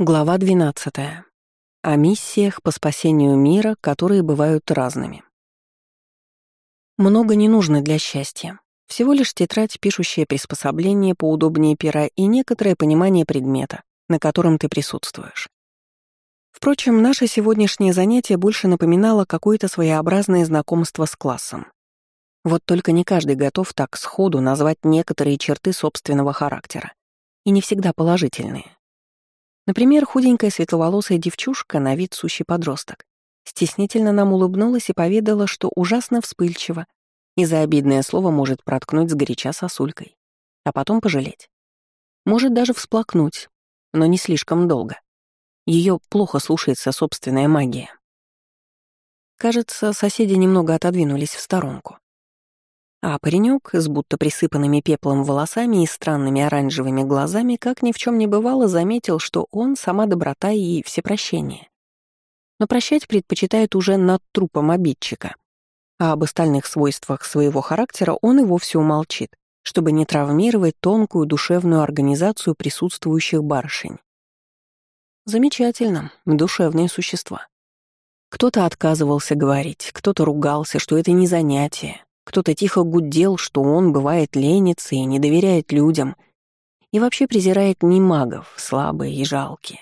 Глава 12. О миссиях по спасению мира, которые бывают разными. Много не нужно для счастья. Всего лишь тетрадь, пишущее приспособление поудобнее пера и некоторое понимание предмета, на котором ты присутствуешь. Впрочем, наше сегодняшнее занятие больше напоминало какое-то своеобразное знакомство с классом. Вот только не каждый готов так сходу назвать некоторые черты собственного характера. И не всегда положительные. Например, худенькая светловолосая девчушка, на вид сущий подросток, стеснительно нам улыбнулась и поведала, что ужасно вспыльчива, и за обидное слово может проткнуть сгоряча сосулькой, а потом пожалеть. Может даже всплакнуть, но не слишком долго. Ее плохо слушается собственная магия. Кажется, соседи немного отодвинулись в сторонку. А паренек с будто присыпанными пеплом волосами и странными оранжевыми глазами, как ни в чем не бывало, заметил, что он — сама доброта и всепрощение. Но прощать предпочитает уже над трупом обидчика. А об остальных свойствах своего характера он и вовсе умолчит, чтобы не травмировать тонкую душевную организацию присутствующих барышень. Замечательно, душевные существа. Кто-то отказывался говорить, кто-то ругался, что это не занятие, кто-то тихо гудел, что он бывает ленится и не доверяет людям, и вообще презирает не магов, слабые и жалкие.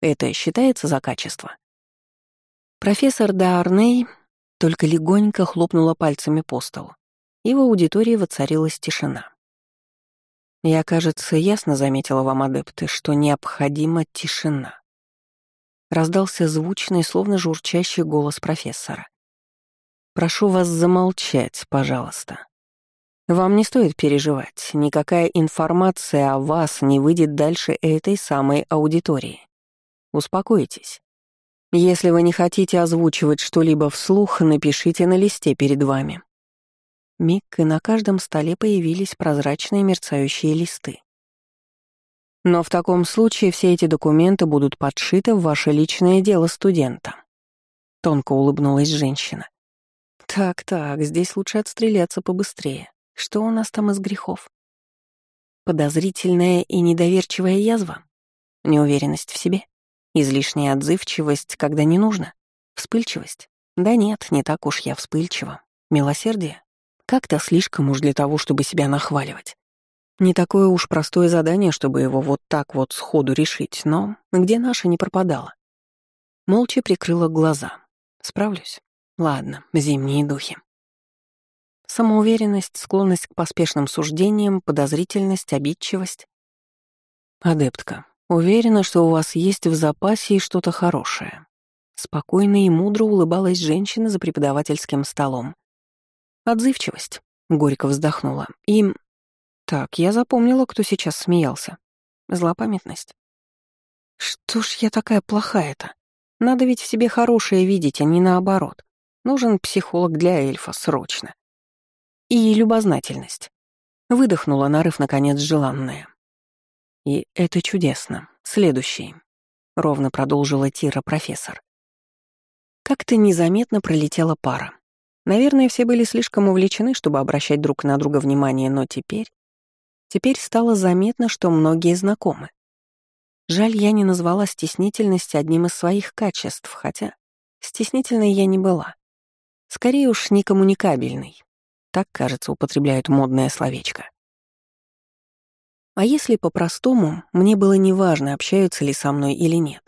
Это считается за качество? Профессор Д'Арней только легонько хлопнула пальцами по столу, и в аудитории воцарилась тишина. Я, кажется, ясно заметила вам, адепты, что необходима тишина. Раздался звучный, словно журчащий голос профессора. Прошу вас замолчать, пожалуйста. Вам не стоит переживать, никакая информация о вас не выйдет дальше этой самой аудитории. Успокойтесь. Если вы не хотите озвучивать что-либо вслух, напишите на листе перед вами. Миг, и на каждом столе появились прозрачные мерцающие листы. Но в таком случае все эти документы будут подшиты в ваше личное дело студента. Тонко улыбнулась женщина. Так-так, здесь лучше отстреляться побыстрее. Что у нас там из грехов? Подозрительная и недоверчивая язва? Неуверенность в себе? Излишняя отзывчивость, когда не нужно? Вспыльчивость? Да нет, не так уж я вспыльчива. Милосердие? Как-то слишком уж для того, чтобы себя нахваливать. Не такое уж простое задание, чтобы его вот так вот сходу решить, но где наша не пропадала. Молча прикрыла глаза. Справлюсь. Ладно, зимние духи. Самоуверенность, склонность к поспешным суждениям, подозрительность, обидчивость. Адептка, уверена, что у вас есть в запасе и что-то хорошее. Спокойно и мудро улыбалась женщина за преподавательским столом. Отзывчивость, горько вздохнула. И... Так, я запомнила, кто сейчас смеялся. Злопамятность. Что ж я такая плохая-то? Надо ведь в себе хорошее видеть, а не наоборот. Нужен психолог для эльфа срочно. И любознательность. Выдохнула, нарыв, наконец, желанное. И это чудесно. Следующий. Ровно продолжила Тира профессор. Как-то незаметно пролетела пара. Наверное, все были слишком увлечены, чтобы обращать друг на друга внимание, но теперь... Теперь стало заметно, что многие знакомы. Жаль, я не назвала стеснительность одним из своих качеств, хотя стеснительной я не была. Скорее уж некоммуникабельный. Так, кажется, употребляют модное словечко. А если по-простому, мне было неважно, общаются ли со мной или нет,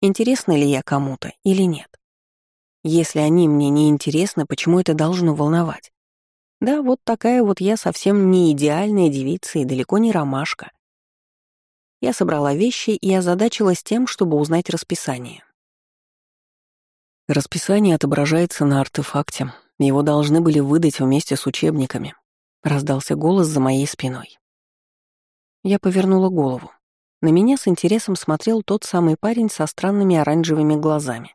интересно ли я кому-то или нет. Если они мне не интересны, почему это должно волновать? Да, вот такая вот я совсем не идеальная девица и далеко не ромашка. Я собрала вещи и озадачилась тем, чтобы узнать расписание. Расписание отображается на артефакте. Его должны были выдать вместе с учебниками. Раздался голос за моей спиной. Я повернула голову. На меня с интересом смотрел тот самый парень со странными оранжевыми глазами.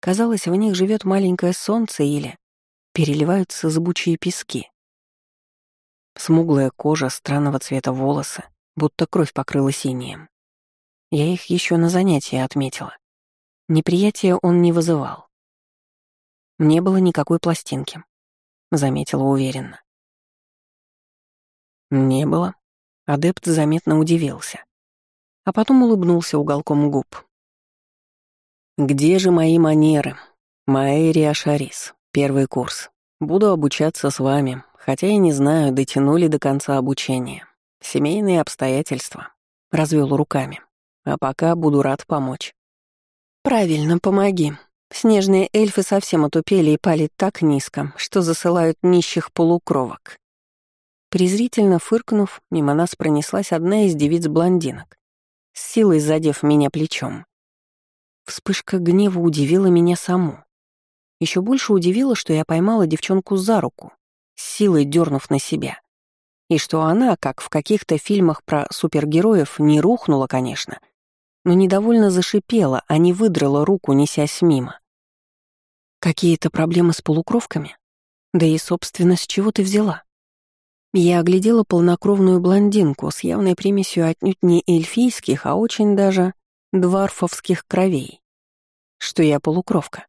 Казалось, в них живет маленькое солнце или переливаются зыбучие пески. Смуглая кожа, странного цвета волосы, будто кровь покрыла синим. Я их еще на занятии отметила. Неприятия он не вызывал. Не было никакой пластинки, заметила уверенно. Не было. Адепт заметно удивился. а потом улыбнулся уголком губ. «Где же мои манеры? Маэри Ашарис, первый курс. Буду обучаться с вами, хотя и не знаю, дотянули до конца обучения. Семейные обстоятельства». Развел руками. «А пока буду рад помочь». «Правильно, помоги. Снежные эльфы совсем отупели и пали так низко, что засылают нищих полукровок». Презрительно фыркнув, мимо нас пронеслась одна из девиц-блондинок, с силой задев меня плечом. Вспышка гнева удивила меня саму. Еще больше удивило, что я поймала девчонку за руку, с силой дернув на себя. И что она, как в каких-то фильмах про супергероев, не рухнула, конечно, но недовольно зашипела, а не выдрала руку, несясь мимо. Какие-то проблемы с полукровками? Да и, собственно, с чего ты взяла? Я оглядела полнокровную блондинку с явной примесью отнюдь не эльфийских, а очень даже дварфовских кровей. Что я полукровка.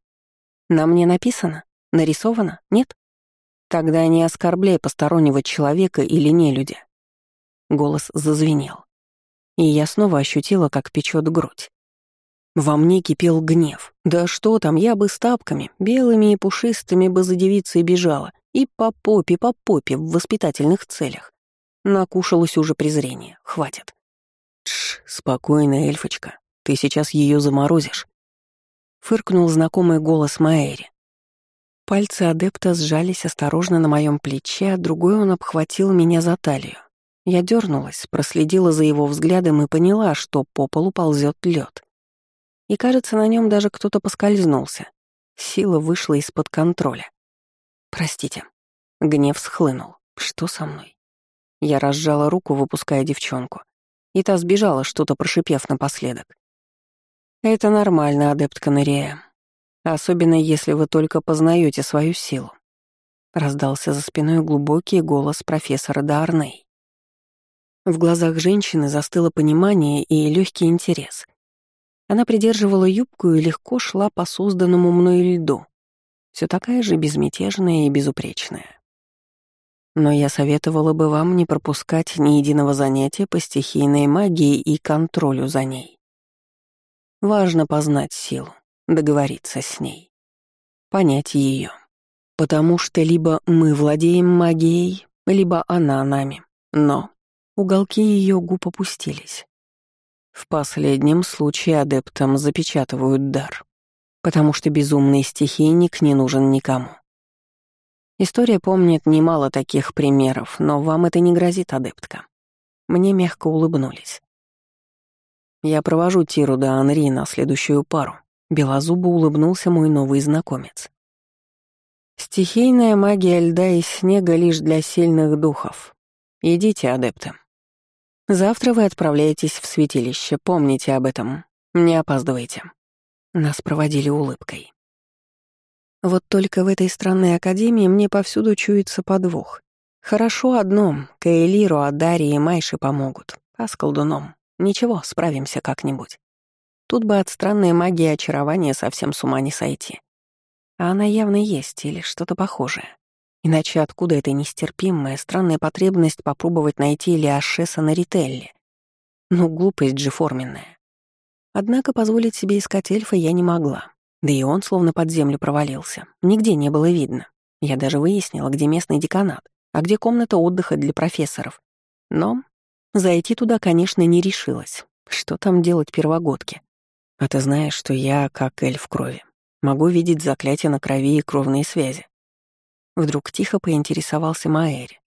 На мне написано? Нарисовано? Нет? Тогда не оскорбляй постороннего человека или нелюдя. Голос зазвенел. И я снова ощутила, как печет грудь. Во мне кипел гнев. Да что там, я бы с тапками, белыми и пушистыми бы за девицей бежала, и по попе, по попе в воспитательных целях. Накушалось уже презрение. Хватит. Тш, спокойно, эльфочка. Ты сейчас ее заморозишь. Фыркнул знакомый голос Маэри. Пальцы адепта сжались осторожно на моем плече, а другой он обхватил меня за талию. Я дернулась, проследила за его взглядом и поняла, что по полу ползет лед. И кажется, на нем даже кто-то поскользнулся. Сила вышла из-под контроля. «Простите». Гнев схлынул. «Что со мной?» Я разжала руку, выпуская девчонку. И та сбежала, что-то прошипев напоследок. «Это нормально, адепт Канарея. Особенно если вы только познаете свою силу», — раздался за спиной глубокий голос профессора Дарней. В глазах женщины застыло понимание и легкий интерес. Она придерживала юбку и легко шла по созданному мной льду все такая же безмятежная и безупречная. Но я советовала бы вам не пропускать ни единого занятия по стихийной магии и контролю за ней. Важно познать силу, договориться с ней, понять ее. Потому что либо мы владеем магией, либо она нами. Но уголки ее губ опустились. В последнем случае адептам запечатывают дар потому что безумный стихийник не нужен никому. История помнит немало таких примеров, но вам это не грозит, адептка. Мне мягко улыбнулись. Я провожу Тиру до Анри на следующую пару. Белозубо улыбнулся мой новый знакомец. Стихийная магия льда и снега лишь для сильных духов. Идите, адепты. Завтра вы отправляетесь в святилище, помните об этом. Не опаздывайте. Нас проводили улыбкой. Вот только в этой странной академии мне повсюду чуется подвох. Хорошо одном, Каэлиру, Адари и Майши помогут, а с колдуном ничего, справимся как-нибудь. Тут бы от странной магии очарования совсем с ума не сойти. А она явно есть или что-то похожее. Иначе откуда эта нестерпимая, странная потребность попробовать найти Лиашеса на Рителле? Ну, глупость же форменная. Однако позволить себе искать эльфа я не могла. Да и он словно под землю провалился. Нигде не было видно. Я даже выяснила, где местный деканат, а где комната отдыха для профессоров. Но зайти туда, конечно, не решилась. Что там делать первогодки? А ты знаешь, что я, как эльф крови, могу видеть заклятия на крови и кровные связи. Вдруг тихо поинтересовался Маэри.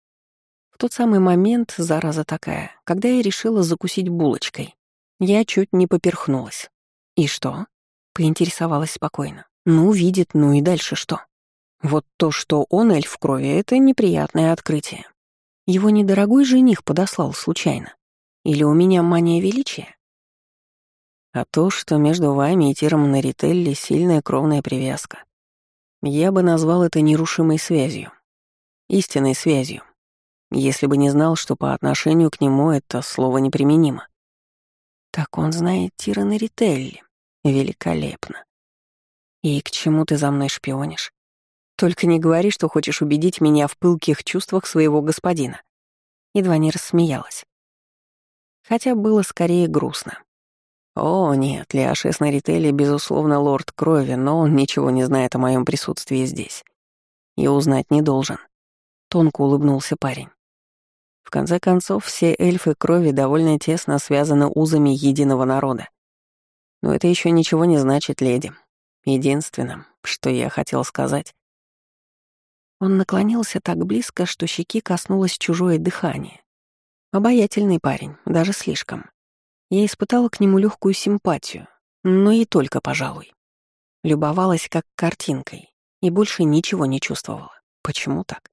В тот самый момент, зараза такая, когда я решила закусить булочкой. Я чуть не поперхнулась. «И что?» — поинтересовалась спокойно. «Ну, видит, ну и дальше что?» Вот то, что он эльф крови, это неприятное открытие. Его недорогой жених подослал случайно. Или у меня мания величия? А то, что между вами и Тиром Нарителли сильная кровная привязка. Я бы назвал это нерушимой связью. Истинной связью. Если бы не знал, что по отношению к нему это слово неприменимо. Так он знает Тирана Рителли. Великолепно. И к чему ты за мной шпионишь? Только не говори, что хочешь убедить меня в пылких чувствах своего господина. Едва не рассмеялась. хотя было скорее грустно. О, нет, Лиашес Нарители, безусловно, лорд крови, но он ничего не знает о моем присутствии здесь. И узнать не должен. Тонко улыбнулся парень. В конце концов, все эльфы крови довольно тесно связаны узами единого народа. Но это еще ничего не значит, леди. Единственное, что я хотел сказать. Он наклонился так близко, что щеки коснулось чужое дыхание. Обаятельный парень, даже слишком. Я испытала к нему легкую симпатию, но и только, пожалуй. Любовалась как картинкой и больше ничего не чувствовала. Почему так?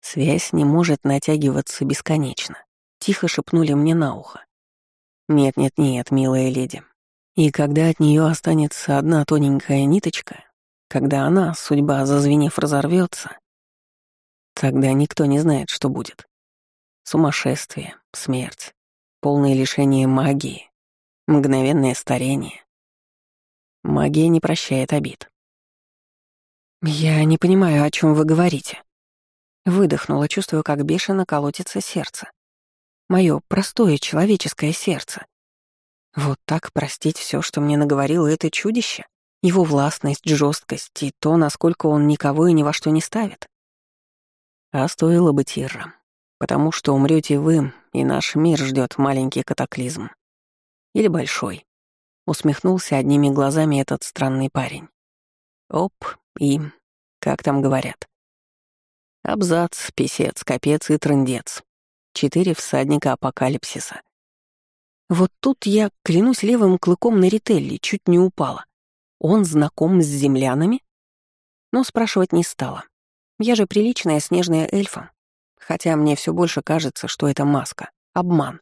Связь не может натягиваться бесконечно. Тихо шепнули мне на ухо. Нет-нет-нет, милая леди. И когда от нее останется одна тоненькая ниточка, когда она, судьба зазвенев, разорвется, тогда никто не знает, что будет. Сумасшествие, смерть, полное лишение магии, мгновенное старение. Магия не прощает обид. «Я не понимаю, о чем вы говорите». Выдохнула, чувствуя, как бешено колотится сердце. Мое простое человеческое сердце. Вот так простить все, что мне наговорило это чудище? Его властность, жесткость и то, насколько он никого и ни во что не ставит? А стоило бы, Тирра, потому что умрете вы, и наш мир ждет маленький катаклизм. Или большой. Усмехнулся одними глазами этот странный парень. Оп, и... как там говорят? Абзац, писец, капец и трындец. Четыре всадника апокалипсиса. Вот тут я, клянусь левым клыком на Рителли, чуть не упала. Он знаком с землянами? Но спрашивать не стала. Я же приличная снежная эльфа, хотя мне все больше кажется, что это маска, обман.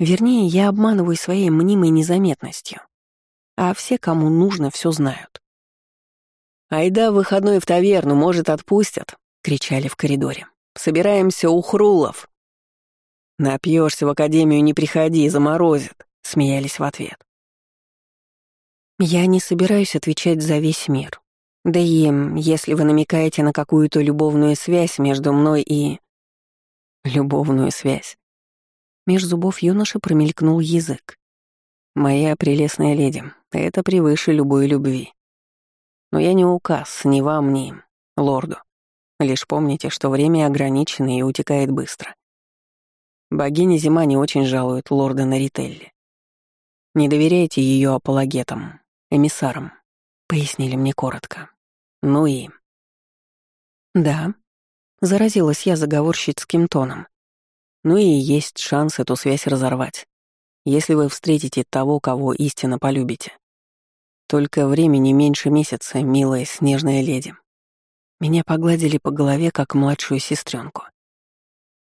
Вернее, я обманываю своей мнимой незаметностью. А все, кому нужно, все знают. «Айда выходной в таверну, может, отпустят», — кричали в коридоре. «Собираемся у Хрулов». «Напьешься в академию, не приходи, заморозит», — смеялись в ответ. Я не собираюсь отвечать за весь мир. Да и если вы намекаете на какую-то любовную связь между мной и... Любовную связь. Меж зубов юноши промелькнул язык. «Моя прелестная леди, это превыше любой любви. Но я не указ ни вам, ни им, лорду. Лишь помните, что время ограничено и утекает быстро. Богиня Зима не очень жалует лорда Нарителли. Не доверяйте ее апологетам, эмиссарам», — пояснили мне коротко. «Ну и...» «Да», Заразилась я заговорщицким тоном. Ну и есть шанс эту связь разорвать, если вы встретите того, кого истинно полюбите. Только времени меньше месяца, милая снежная леди. Меня погладили по голове, как младшую сестренку.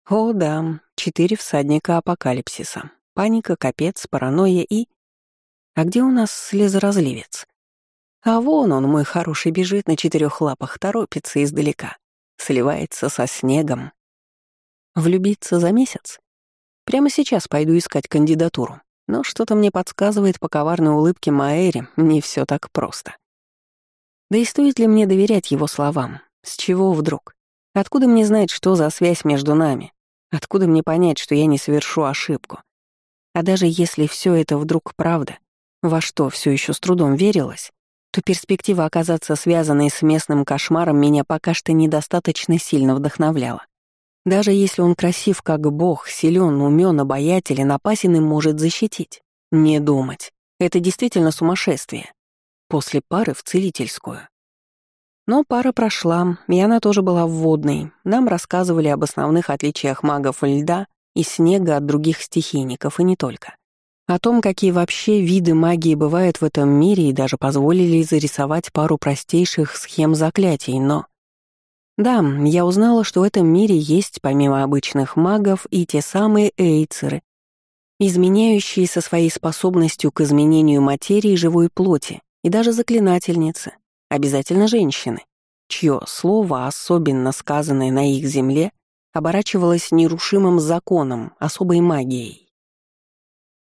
О, да, четыре всадника апокалипсиса. Паника, капец, паранойя и... А где у нас слезоразливец? А вон он, мой хороший, бежит на четырех лапах, торопится издалека сливается со снегом. Влюбиться за месяц? Прямо сейчас пойду искать кандидатуру. Но что-то мне подсказывает по коварной улыбке Маэри, не все так просто. Да и стоит ли мне доверять его словам? С чего вдруг? Откуда мне знать, что за связь между нами? Откуда мне понять, что я не совершу ошибку? А даже если все это вдруг правда, во что все еще с трудом верилось, то перспектива оказаться связанной с местным кошмаром меня пока что недостаточно сильно вдохновляла. Даже если он красив как бог, силен, умен, обаятелен, опасен и может защитить. Не думать. Это действительно сумасшествие. После пары в целительскую. Но пара прошла, и она тоже была вводной. Нам рассказывали об основных отличиях магов льда и снега от других стихийников, и не только. О том, какие вообще виды магии бывают в этом мире, и даже позволили зарисовать пару простейших схем заклятий, но... Да, я узнала, что в этом мире есть, помимо обычных магов, и те самые эйцеры, изменяющие со своей способностью к изменению материи живой плоти, и даже заклинательницы, обязательно женщины, чье слово, особенно сказанное на их земле, оборачивалось нерушимым законом, особой магией.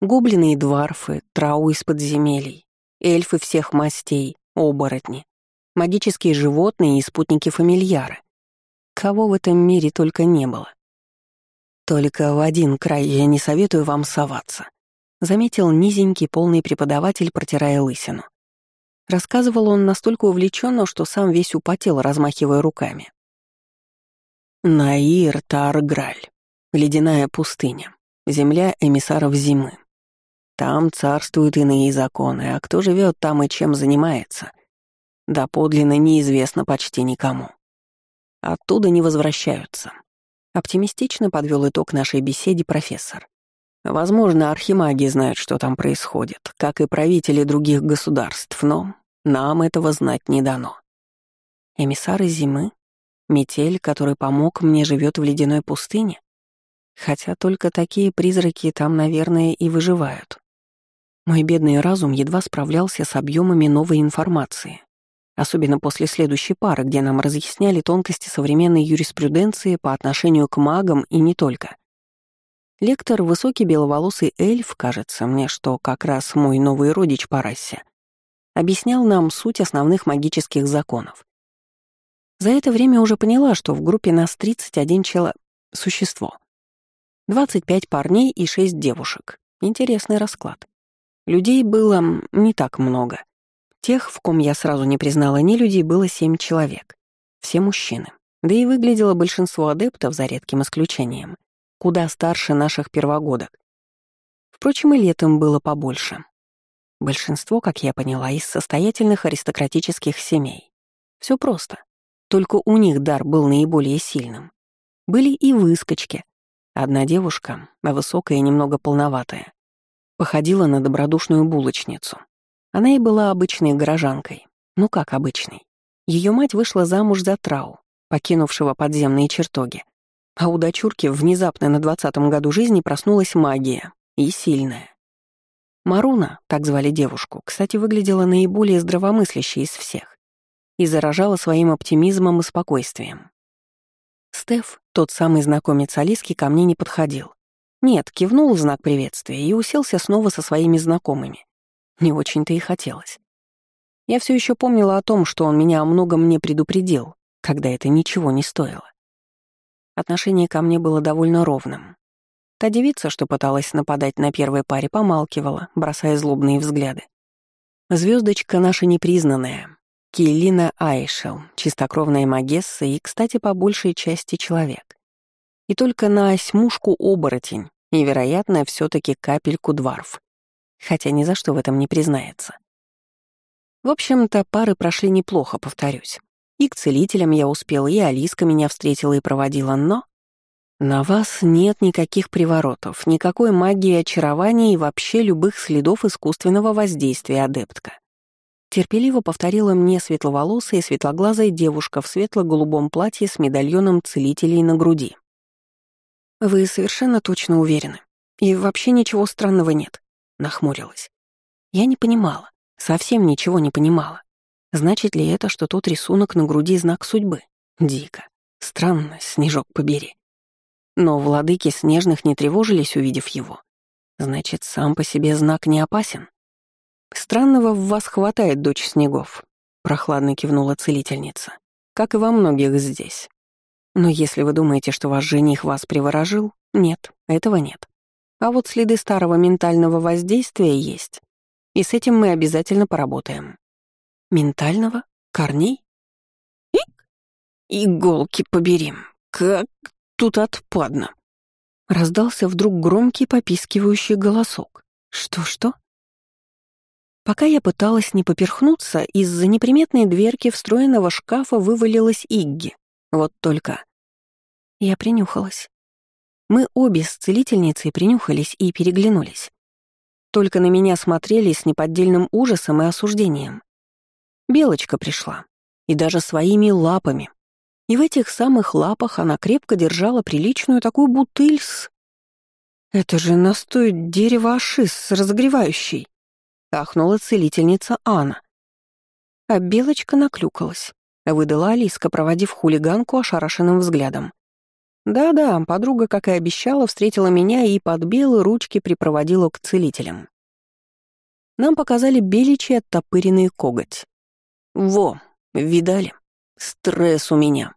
Гоблины и дварфы, трау из подземелий, эльфы всех мастей, оборотни, магические животные и спутники-фамильяры. Кого в этом мире только не было. Только в один край я не советую вам соваться», — заметил низенький полный преподаватель, протирая лысину. Рассказывал он настолько увлеченно, что сам весь употел, размахивая руками. Наир Тарграль. Ледяная пустыня. Земля эмиссаров зимы. Там царствуют иные законы, а кто живет там и чем занимается, да подлинно неизвестно почти никому. Оттуда не возвращаются. Оптимистично подвел итог нашей беседе профессор. Возможно, архимаги знают, что там происходит, как и правители других государств, но нам этого знать не дано. Эмиссары зимы? Метель, который помог мне, живет в ледяной пустыне? Хотя только такие призраки там, наверное, и выживают. Мой бедный разум едва справлялся с объемами новой информации, особенно после следующей пары, где нам разъясняли тонкости современной юриспруденции по отношению к магам и не только. Лектор, высокий беловолосый эльф, кажется мне, что как раз мой новый родич по расе, объяснял нам суть основных магических законов. За это время уже поняла, что в группе нас 31 чело... существо. 25 парней и 6 девушек. Интересный расклад. Людей было не так много. Тех, в ком я сразу не признала ни людей, было 7 человек. Все мужчины. Да и выглядело большинство адептов, за редким исключением, куда старше наших первогодок. Впрочем, и летом было побольше. Большинство, как я поняла, из состоятельных аристократических семей. Все просто. Только у них дар был наиболее сильным. Были и выскочки. Одна девушка, высокая и немного полноватая, походила на добродушную булочницу. Она и была обычной горожанкой. Ну как обычной. Ее мать вышла замуж за Трау, покинувшего подземные чертоги. А у дочурки внезапно на двадцатом году жизни проснулась магия. И сильная. Маруна, так звали девушку, кстати, выглядела наиболее здравомыслящей из всех и заражала своим оптимизмом и спокойствием. Стеф, тот самый знакомец Алиски, ко мне не подходил. Нет, кивнул в знак приветствия и уселся снова со своими знакомыми. Не очень-то и хотелось. Я все еще помнила о том, что он меня о многом не предупредил, когда это ничего не стоило. Отношение ко мне было довольно ровным. Та девица, что пыталась нападать на первой паре, помалкивала, бросая злобные взгляды. Звездочка наша непризнанная, Келлина Айшел, чистокровная магесса и, кстати, по большей части человек. И только на осьмушку оборотень и, вероятно, все таки капельку дварф. Хотя ни за что в этом не признается. В общем-то, пары прошли неплохо, повторюсь. И к целителям я успела, и Алиска меня встретила и проводила, но... На вас нет никаких приворотов, никакой магии очарования и вообще любых следов искусственного воздействия, адептка. Терпеливо повторила мне светловолосая и светлоглазая девушка в светло-голубом платье с медальоном целителей на груди. «Вы совершенно точно уверены? И вообще ничего странного нет?» — нахмурилась. Я не понимала, совсем ничего не понимала. Значит ли это, что тот рисунок на груди — знак судьбы? Дико. Странно, снежок побери. Но владыки снежных не тревожились, увидев его. Значит, сам по себе знак не опасен? «Странного в вас хватает, дочь снегов», — прохладно кивнула целительница. «Как и во многих здесь. Но если вы думаете, что ваш жених вас приворожил, нет, этого нет. А вот следы старого ментального воздействия есть. И с этим мы обязательно поработаем». «Ментального? Корней?» «Ик! Иголки поберем. Как тут отпадно!» Раздался вдруг громкий попискивающий голосок. «Что-что?» Пока я пыталась не поперхнуться, из-за неприметной дверки встроенного шкафа вывалилась Игги. Вот только... Я принюхалась. Мы обе с целительницей принюхались и переглянулись. Только на меня смотрели с неподдельным ужасом и осуждением. Белочка пришла. И даже своими лапами. И в этих самых лапах она крепко держала приличную такую бутыль с... Это же настой дерева ашис разогревающий ахнула целительница Анна. А белочка наклюкалась, выдала Алиска, проводив хулиганку ошарашенным взглядом. Да-да, подруга, как и обещала, встретила меня и под белые ручки припроводила к целителям. Нам показали беличий оттопыренный коготь. Во, видали? Стресс у меня.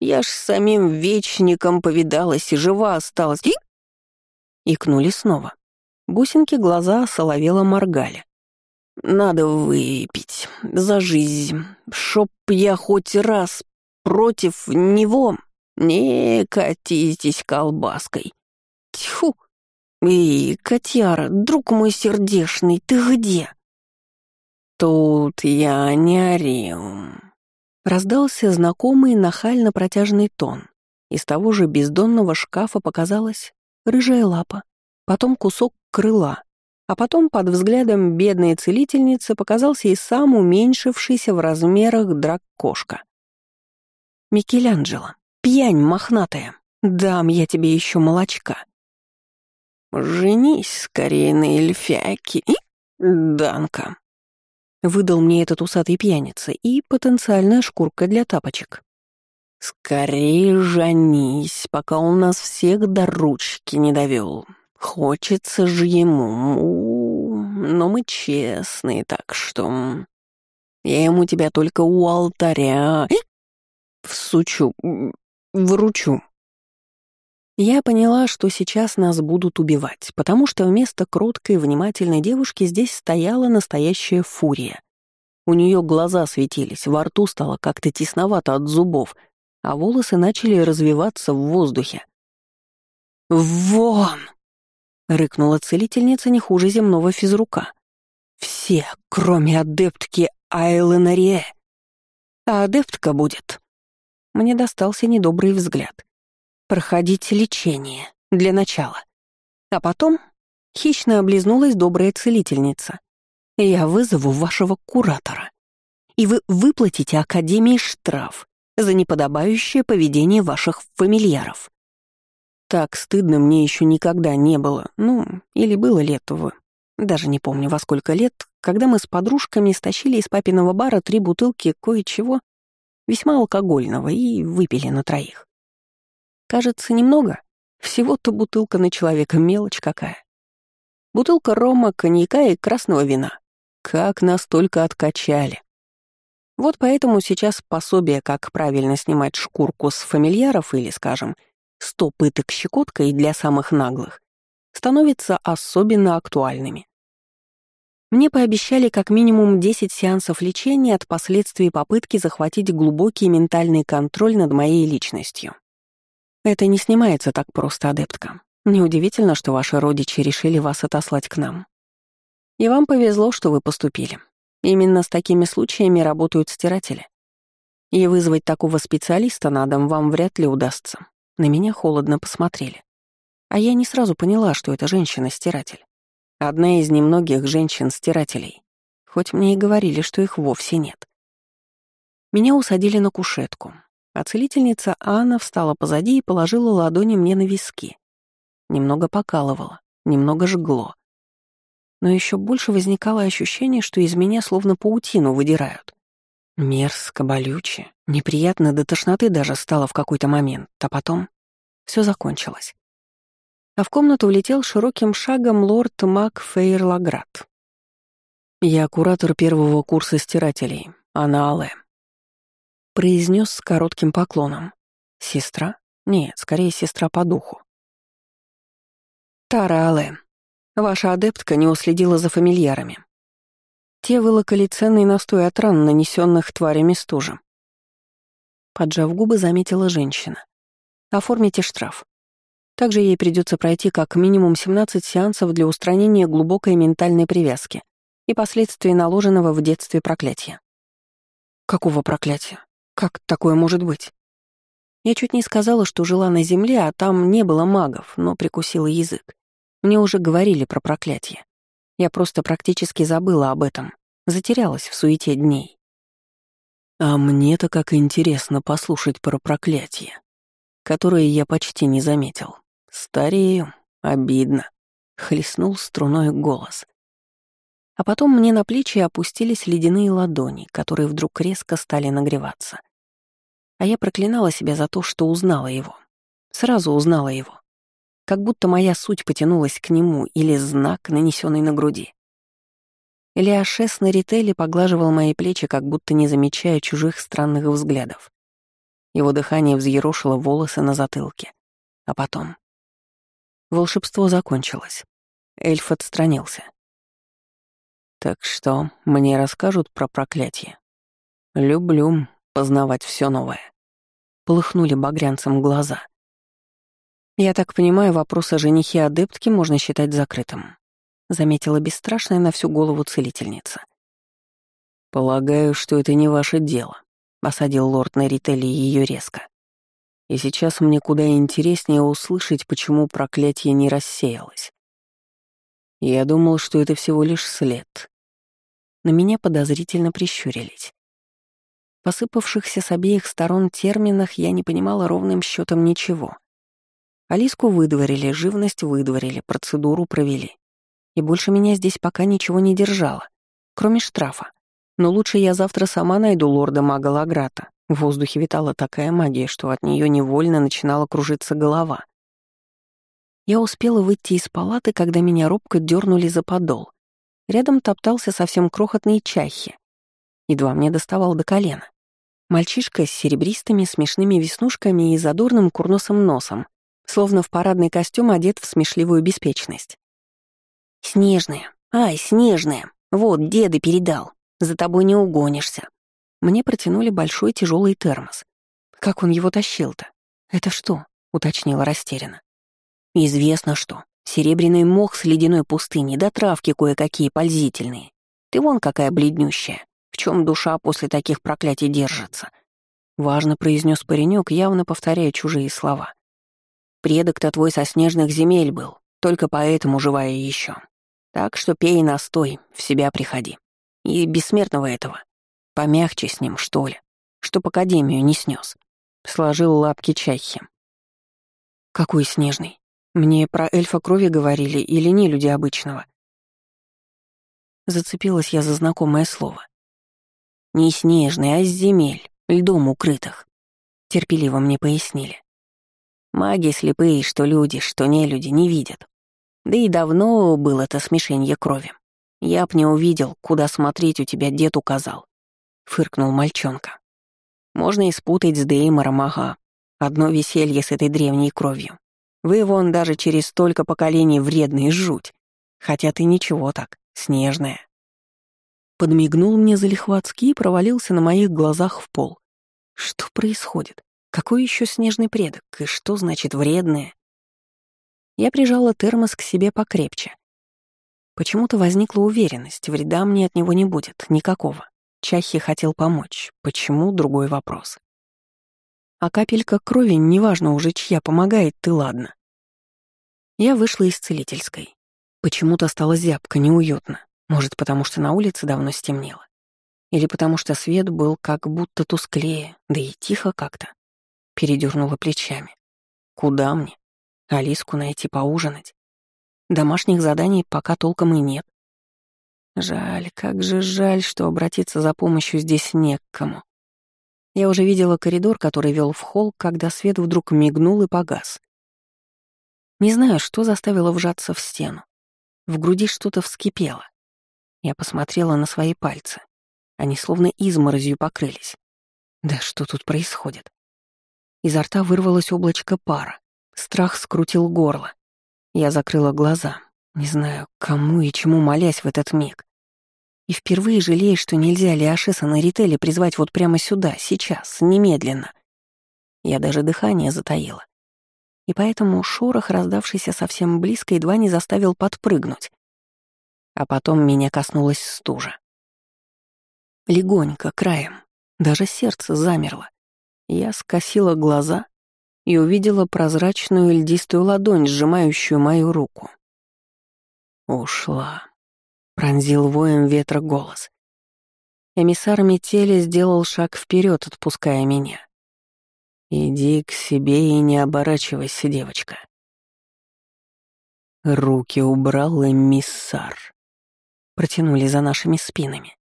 Я ж с самим вечником повидалась и жива осталась. И...» Икнули снова. Бусинки глаза соловела моргали. «Надо выпить за жизнь, чтоб я хоть раз против него не катитесь колбаской. Тьфу! И, котяра, друг мой сердешный, ты где?» «Тут я не орел», Раздался знакомый нахально протяжный тон. Из того же бездонного шкафа показалась рыжая лапа, потом кусок крыла, а потом под взглядом бедной целительницы показался и сам уменьшившийся в размерах драк-кошка. «Микеланджело, пьянь мохнатая, дам я тебе еще молочка». «Женись скорее на эльфяке, Данка», Выдал мне этот усатый пьяница и потенциальная шкурка для тапочек. «Скорее женись, пока он нас всех до ручки не довел. Хочется же ему, но мы честные, так что... Я ему тебя только у алтаря всучу, вручу». Я поняла, что сейчас нас будут убивать, потому что вместо кроткой, внимательной девушки здесь стояла настоящая фурия. У нее глаза светились, во рту стало как-то тесновато от зубов, а волосы начали развиваться в воздухе. «Вон!» — рыкнула целительница не хуже земного физрука. «Все, кроме адептки Айленарие. А адептка будет». Мне достался недобрый взгляд — Проходите лечение. Для начала. А потом хищно облизнулась добрая целительница. Я вызову вашего куратора. И вы выплатите Академии штраф за неподобающее поведение ваших фамильяров. Так стыдно мне еще никогда не было. Ну, или было летово. Даже не помню, во сколько лет, когда мы с подружками стащили из папиного бара три бутылки кое-чего весьма алкогольного и выпили на троих. Кажется, немного. Всего-то бутылка на человека, мелочь какая. Бутылка рома, коньяка и красного вина. Как настолько откачали. Вот поэтому сейчас пособие, как правильно снимать шкурку с фамильяров или, скажем, сто пыток щекоткой для самых наглых, становятся особенно актуальными. Мне пообещали как минимум 10 сеансов лечения от последствий попытки захватить глубокий ментальный контроль над моей личностью. Это не снимается так просто, адептка. Неудивительно, что ваши родичи решили вас отослать к нам. И вам повезло, что вы поступили. Именно с такими случаями работают стиратели. И вызвать такого специалиста на дом вам вряд ли удастся. На меня холодно посмотрели. А я не сразу поняла, что это женщина-стиратель. Одна из немногих женщин-стирателей. Хоть мне и говорили, что их вовсе нет. Меня усадили на кушетку, а целительница Анна встала позади и положила ладони мне на виски. Немного покалывала, немного жгло. Но еще больше возникало ощущение, что из меня словно паутину выдирают. Мерзко, болюче, неприятно до тошноты даже стало в какой-то момент, а потом все закончилось. А в комнату влетел широким шагом лорд Мак Фейерлаград. Я куратор первого курса стирателей, Анна Алле произнес с коротким поклоном. «Сестра? Нет, скорее сестра по духу». «Тара Але, ваша адептка не уследила за фамильярами. Те вылокали ценный настой от ран, нанесенных тварями стужи». Поджав губы, заметила женщина. «Оформите штраф. Также ей придется пройти как минимум 17 сеансов для устранения глубокой ментальной привязки и последствий наложенного в детстве проклятия». «Какого проклятия?» Как такое может быть? Я чуть не сказала, что жила на земле, а там не было магов, но прикусила язык. Мне уже говорили про проклятие. Я просто практически забыла об этом, затерялась в суете дней. А мне-то как интересно послушать про проклятие, которое я почти не заметил. Старею, обидно. Хлестнул струной голос. А потом мне на плечи опустились ледяные ладони, которые вдруг резко стали нагреваться. А я проклинала себя за то, что узнала его. Сразу узнала его. Как будто моя суть потянулась к нему или знак, нанесенный на груди. Элиашес на рителе поглаживал мои плечи, как будто не замечая чужих странных взглядов. Его дыхание взъерошило волосы на затылке. А потом... Волшебство закончилось. Эльф отстранился. «Так что, мне расскажут про проклятие?» «Люблю познавать все новое». Полыхнули багрянцем глаза. «Я так понимаю, вопрос о женихе адептки можно считать закрытым», заметила бесстрашная на всю голову целительница. «Полагаю, что это не ваше дело», — осадил лорд Нарителли ее резко. «И сейчас мне куда интереснее услышать, почему проклятие не рассеялось. Я думал, что это всего лишь след». На меня подозрительно прищурились. Посыпавшихся с обеих сторон терминах я не понимала ровным счетом ничего. Алиску выдворили, живность выдворили, процедуру провели. И больше меня здесь пока ничего не держало, кроме штрафа. Но лучше я завтра сама найду лорда мага Лаграта. В воздухе витала такая магия, что от нее невольно начинала кружиться голова. Я успела выйти из палаты, когда меня робко дернули за подол. Рядом топтался совсем крохотный чахи. Едва мне доставал до колена. Мальчишка с серебристыми смешными веснушками и задорным курносым носом, словно в парадный костюм одет в смешливую беспечность. «Снежная! Ай, снежная! Вот, деда передал!» За тобой не угонишься». Мне протянули большой тяжелый термос. Как он его тащил-то? Это что? уточнила растерянно. Известно что. Серебряный мох с ледяной пустыни, да травки кое-какие пользительные. Ты вон какая бледнющая. В чем душа после таких проклятий держится? Важно произнес паренек, явно повторяя чужие слова. Предок-то твой со снежных земель был, только поэтому живая еще. Так что пей настой, в себя приходи. И бессмертного этого. Помягче с ним, что ли, чтоб Академию не снес. Сложил лапки Чахи. Какой снежный? Мне про эльфа крови говорили или не люди обычного? Зацепилась я за знакомое слово. Не снежный, а с земель, льдом укрытых. Терпеливо мне пояснили. Маги слепые, что люди, что не люди, не видят. Да и давно было это смешение крови. Я б не увидел, куда смотреть у тебя дед указал. Фыркнул мальчонка. Можно и спутать с Деймором, ага. Одно веселье с этой древней кровью. Вы вон даже через столько поколений вредный жуть. Хотя ты ничего так, снежная. Подмигнул мне залихватски и провалился на моих глазах в пол. Что происходит? Какой еще снежный предок? И что значит вредное? Я прижала термос к себе покрепче. Почему-то возникла уверенность, вреда мне от него не будет, никакого. Чахи хотел помочь. Почему — другой вопрос. А капелька крови, неважно уже чья, помогает, ты ладно. Я вышла из целительской. Почему-то стало зябко, неуютно. Может, потому что на улице давно стемнело. Или потому что свет был как будто тусклее, да и тихо как-то. Передернула плечами. Куда мне? Алиску найти поужинать? Домашних заданий пока толком и нет. Жаль, как же жаль, что обратиться за помощью здесь не к кому. Я уже видела коридор, который вел в холл, когда свет вдруг мигнул и погас. Не знаю, что заставило вжаться в стену. В груди что-то вскипело. Я посмотрела на свои пальцы. Они словно изморозью покрылись. Да что тут происходит? Изо рта вырвалось облачко пара. Страх скрутил горло. Я закрыла глаза, не знаю, кому и чему молясь в этот миг. И впервые жалею, что нельзя Лиашиса на рителе призвать вот прямо сюда, сейчас, немедленно. Я даже дыхание затаила. И поэтому шорох, раздавшийся совсем близко, едва не заставил подпрыгнуть. А потом меня коснулась стужа. Легонько, краем. Даже сердце замерло. Я скосила глаза и увидела прозрачную льдистую ладонь, сжимающую мою руку. «Ушла», — пронзил воем ветра голос. Эмиссар метели сделал шаг вперед, отпуская меня. «Иди к себе и не оборачивайся, девочка». Руки убрал эмиссар. Протянули за нашими спинами.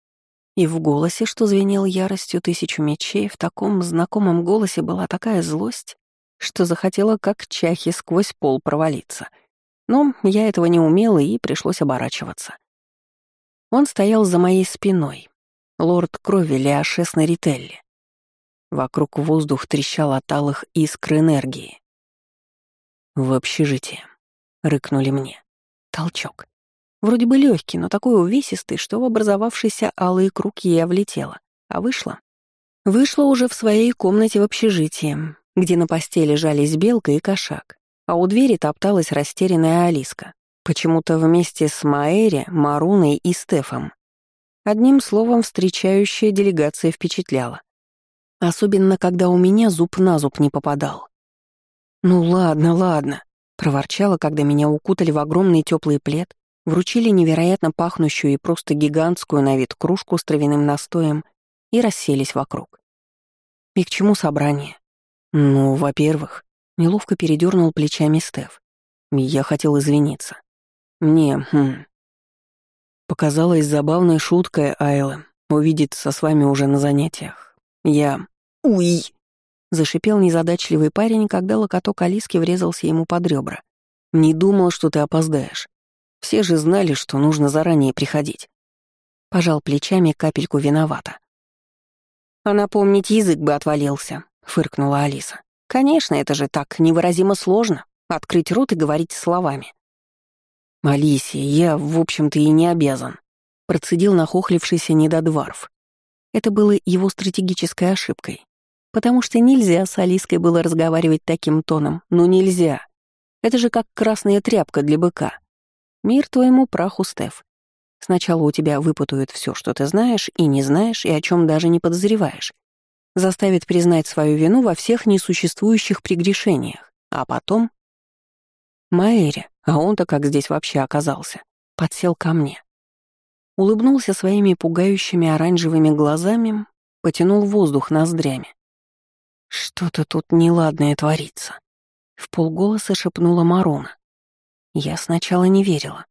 И в голосе, что звенел яростью тысячу мечей, в таком знакомом голосе была такая злость, что захотела как чахи сквозь пол провалиться. Но я этого не умела и пришлось оборачиваться. Он стоял за моей спиной, лорд крови Леошес Нарителли. Вокруг воздух трещал от алых искр энергии. «В общежитие», — рыкнули мне. Толчок. Вроде бы легкий, но такой увесистый, что в образовавшийся алый круг я влетела. А вышла? Вышла уже в своей комнате в общежитии, где на постели жались белка и кошак, а у двери топталась растерянная Алиска, почему-то вместе с Маэри, Маруной и Стефом. Одним словом, встречающая делегация впечатляла. Особенно, когда у меня зуб на зуб не попадал. «Ну ладно, ладно», — проворчала, когда меня укутали в огромный теплый плед, вручили невероятно пахнущую и просто гигантскую на вид кружку с травяным настоем и расселись вокруг. И к чему собрание? Ну, во-первых, неловко передернул плечами Стеф. Я хотел извиниться. Мне, хм, Показалась забавной шуткой Айла увидеться с вами уже на занятиях. Я... Уй! Зашипел незадачливый парень, когда локоток Алиски врезался ему под ребра. «Не думал, что ты опоздаешь. Все же знали, что нужно заранее приходить». Пожал плечами капельку виновата. «А напомнить язык бы отвалился», — фыркнула Алиса. «Конечно, это же так невыразимо сложно — открыть рот и говорить словами. «Алисия, я, в общем-то, и не обязан», — процедил нахохлившийся недодварф. Это было его стратегической ошибкой. Потому что нельзя с Алиской было разговаривать таким тоном. Ну нельзя. Это же как красная тряпка для быка. Мир твоему праху, Стеф. Сначала у тебя выпутают все, что ты знаешь и не знаешь, и о чем даже не подозреваешь. Заставит признать свою вину во всех несуществующих прегрешениях. А потом... Маэри, а он-то как здесь вообще оказался? Подсел ко мне. Улыбнулся своими пугающими оранжевыми глазами, потянул воздух ноздрями. «Что-то тут неладное творится», — в полголоса шепнула Марона. Я сначала не верила.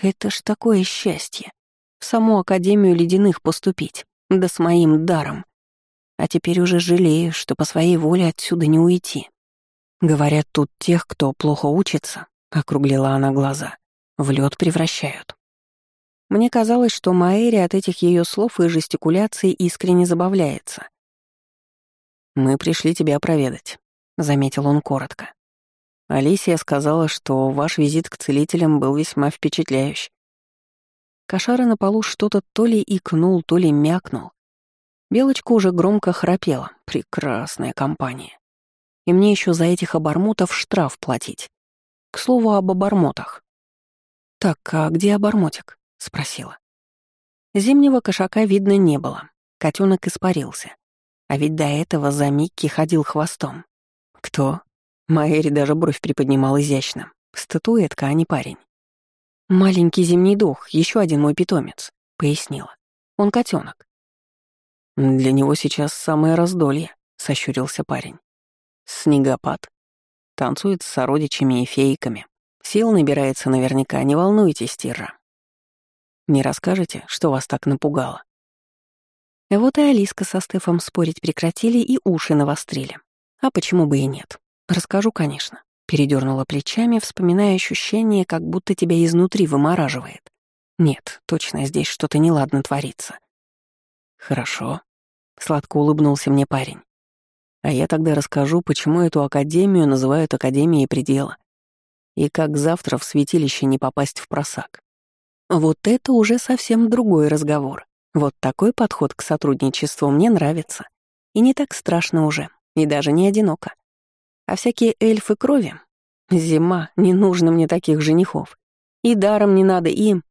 Это ж такое счастье. В саму Академию Ледяных поступить, да с моим даром. А теперь уже жалею, что по своей воле отсюда не уйти. Говорят, тут тех, кто плохо учится, — округлила она глаза. «В лед превращают». Мне казалось, что Маэри от этих ее слов и жестикуляций искренне забавляется. «Мы пришли тебя проведать», — заметил он коротко. Алисия сказала, что ваш визит к целителям был весьма впечатляющий. Кошара на полу что-то то ли икнул, то ли мякнул. Белочка уже громко храпела. Прекрасная компания. И мне еще за этих обормотов штраф платить. К слову об обормотах. «Так, а где обормотик?» — спросила. Зимнего кошака видно не было. Котенок испарился. А ведь до этого за Микки ходил хвостом. Кто? Маэри даже бровь приподнимал изящно. Статуэтка, а не парень. «Маленький зимний дух, еще один мой питомец», — пояснила. «Он котенок. «Для него сейчас самое раздолье», — сощурился парень. «Снегопад. Танцует с сородичами и фейками. Сил набирается наверняка, не волнуйтесь, Тирра. Не расскажете, что вас так напугало? Вот и Алиска со Стефом спорить прекратили и уши навострили. А почему бы и нет? Расскажу, конечно. Передернула плечами, вспоминая ощущение, как будто тебя изнутри вымораживает. Нет, точно здесь что-то неладно творится. Хорошо. Сладко улыбнулся мне парень. А я тогда расскажу, почему эту академию называют Академией Предела. И как завтра в святилище не попасть в просак. Вот это уже совсем другой разговор. Вот такой подход к сотрудничеству мне нравится. И не так страшно уже, и даже не одиноко. А всякие эльфы крови? Зима, не нужно мне таких женихов. И даром не надо им.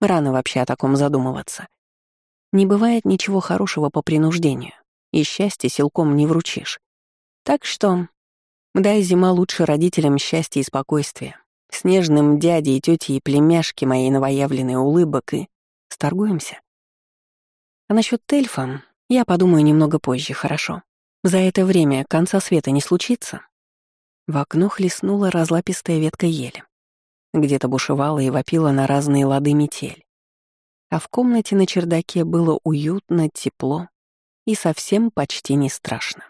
Рано вообще о таком задумываться. Не бывает ничего хорошего по принуждению и счастье силком не вручишь. Так что дай зима лучше родителям счастья и спокойствия, снежным дяде и тете и племяшке моей новоявленной улыбок и сторгуемся. А насчет Тельфа я подумаю немного позже, хорошо? За это время конца света не случится? В окно хлестнула разлапистая ветка ели. Где-то бушевала и вопила на разные лады метель. А в комнате на чердаке было уютно, тепло и совсем почти не страшно.